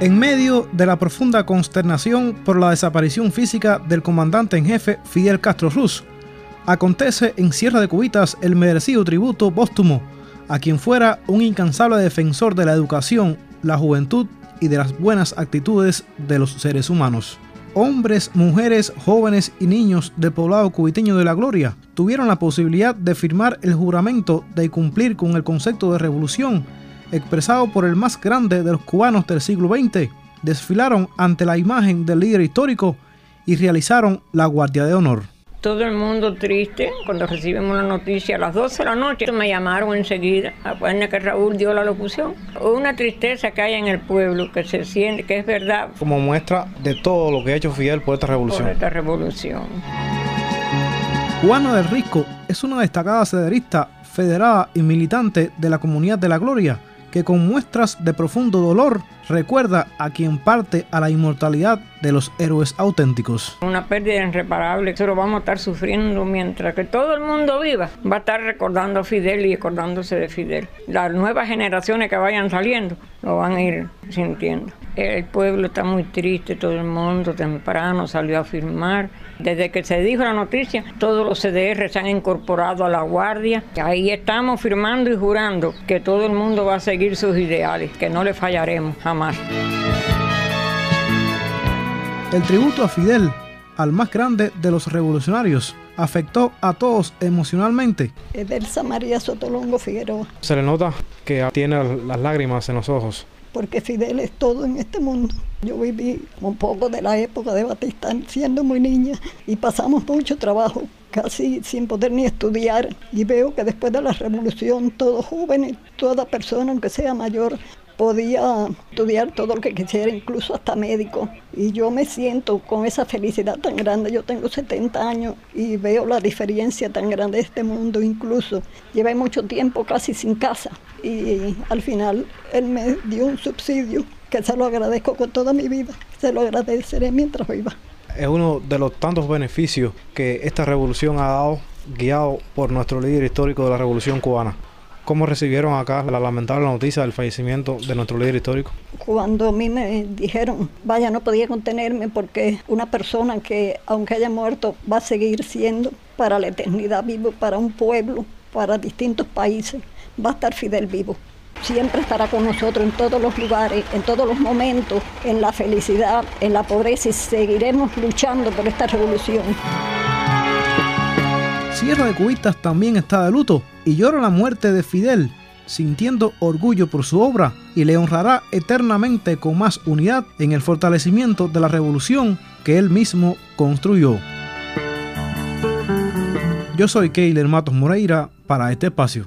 En medio de la profunda consternación por la desaparición física del comandante en jefe Fidel Castro Ruz, acontece en Sierra de Cubitas el merecido tributo póstumo a quien fuera un incansable defensor de la educación, la juventud y de las buenas actitudes de los seres humanos. Hombres, mujeres, jóvenes y niños del poblado cubiteño de la Gloria tuvieron la posibilidad de firmar el juramento de cumplir con el concepto de revolución expresado por el más grande de los cubanos del siglo XX, desfilaron ante la imagen del líder histórico y realizaron la Guardia de Honor. Todo el mundo triste cuando recibimos la noticia a las 12 de la noche. Me llamaron enseguida a poner que Raúl dio la locución. Una tristeza que hay en el pueblo, que se siente, que es verdad. Como muestra de todo lo que ha hecho Fidel por esta revolución. Por esta revolución. Juana del Risco es una destacada cederista, federada y militante de la Comunidad de la Gloria que con muestras de profundo dolor recuerda a quien parte a la inmortalidad de los héroes auténticos. Una pérdida irreparable, eso lo vamos a estar sufriendo mientras que todo el mundo viva. Va a estar recordando a Fidel y acordándose de Fidel. Las nuevas generaciones que vayan saliendo lo van a ir sintiendo. El pueblo está muy triste, todo el mundo temprano salió a firmar. Desde que se dijo la noticia, todos los CDR se han incorporado a la Guardia. Ahí estamos firmando y jurando que todo el mundo va a seguir sus ideales, que no le fallaremos jamás. El tributo a Fidel, al más grande de los revolucionarios, afectó a todos emocionalmente. Edelsa María Sotolongo Figueroa. Se le nota que tiene las lágrimas en los ojos porque Fidel es todo en este mundo. Yo viví un poco de la época de Batista siendo muy niña y pasamos mucho trabajo, casi sin poder ni estudiar. Y veo que después de la revolución, todo joven, toda persona, aunque sea mayor, podía estudiar todo lo que quisiera, incluso hasta médico. Y yo me siento con esa felicidad tan grande. Yo tengo 70 años y veo la diferencia tan grande de este mundo. Incluso llevé mucho tiempo casi sin casa y al final él me dio un subsidio que se lo agradezco con toda mi vida. Se lo agradeceré mientras viva. Es uno de los tantos beneficios que esta revolución ha dado, guiado por nuestro líder histórico de la revolución cubana. ¿Cómo recibieron acá la lamentable noticia del fallecimiento de nuestro líder histórico? Cuando a mí me dijeron, vaya, no podía contenerme porque una persona que, aunque haya muerto, va a seguir siendo para la eternidad vivo, para un pueblo, para distintos países, va a estar Fidel vivo. Siempre estará con nosotros en todos los lugares, en todos los momentos, en la felicidad, en la pobreza y seguiremos luchando por esta revolución. Sierra de Cubitas también está de luto y llora la muerte de Fidel, sintiendo orgullo por su obra y le honrará eternamente con más unidad en el fortalecimiento de la revolución que él mismo construyó. Yo soy Keiler Matos Moreira para este espacio.